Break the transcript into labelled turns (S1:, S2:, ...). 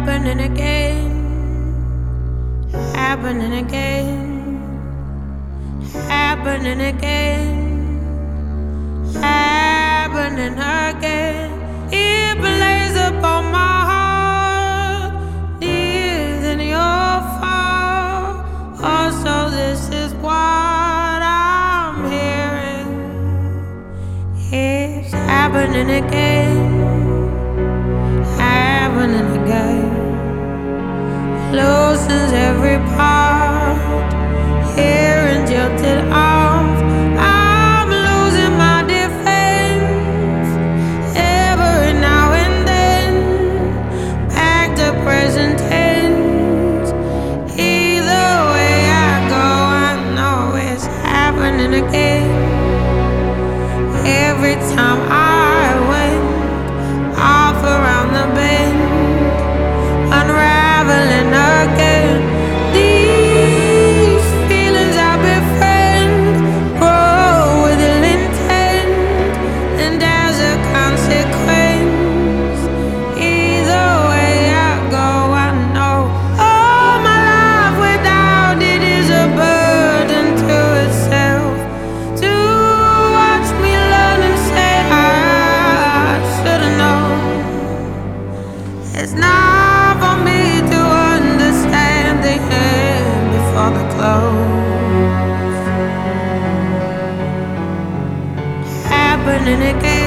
S1: happening again, happening again, happening again, happening again. It plays upon my heart, dear than your fault. Also, this is what I'm hearing. It's happening again happening again. Loosens every part, here jilted off. I'm losing my defense every now and then. Back to present tense. Either way I go, I know it's happening again. Every time I love happening again.